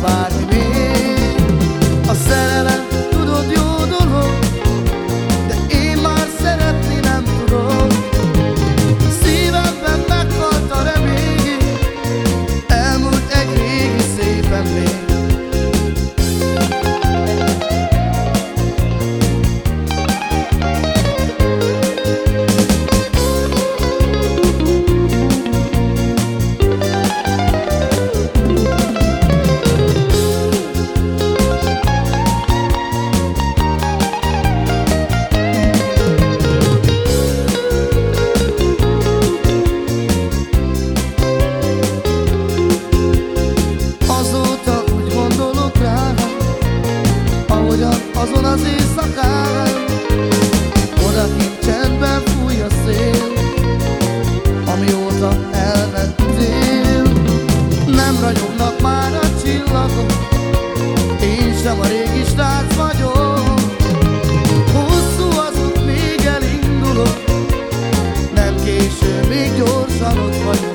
levar azon az éjszakán. Odakint csendben fúj a szél Amióta elmentél, Nem ragyognak már a csillagok Én sem a régi srác vagyok. Hosszú az út, még elindulok Nem késő, még gyorsan ott vagyok.